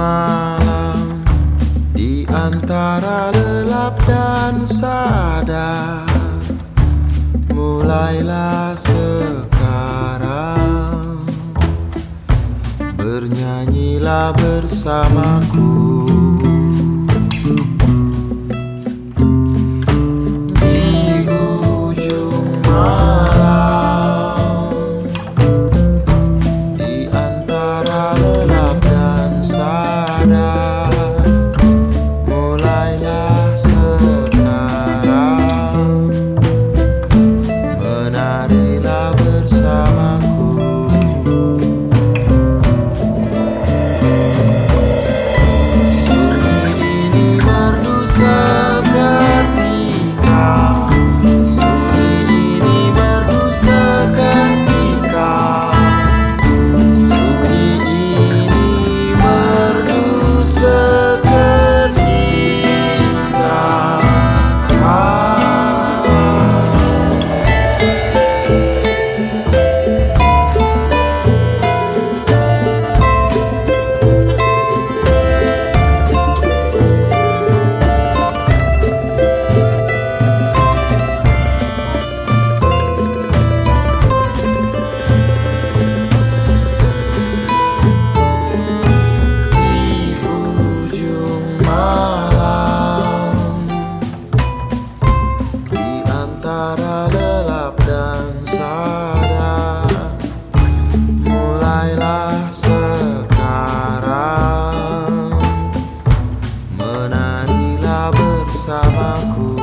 malam di antara gelap dan sadar mulailah sekarang. Bernyanyilah bersamaku. sabaco.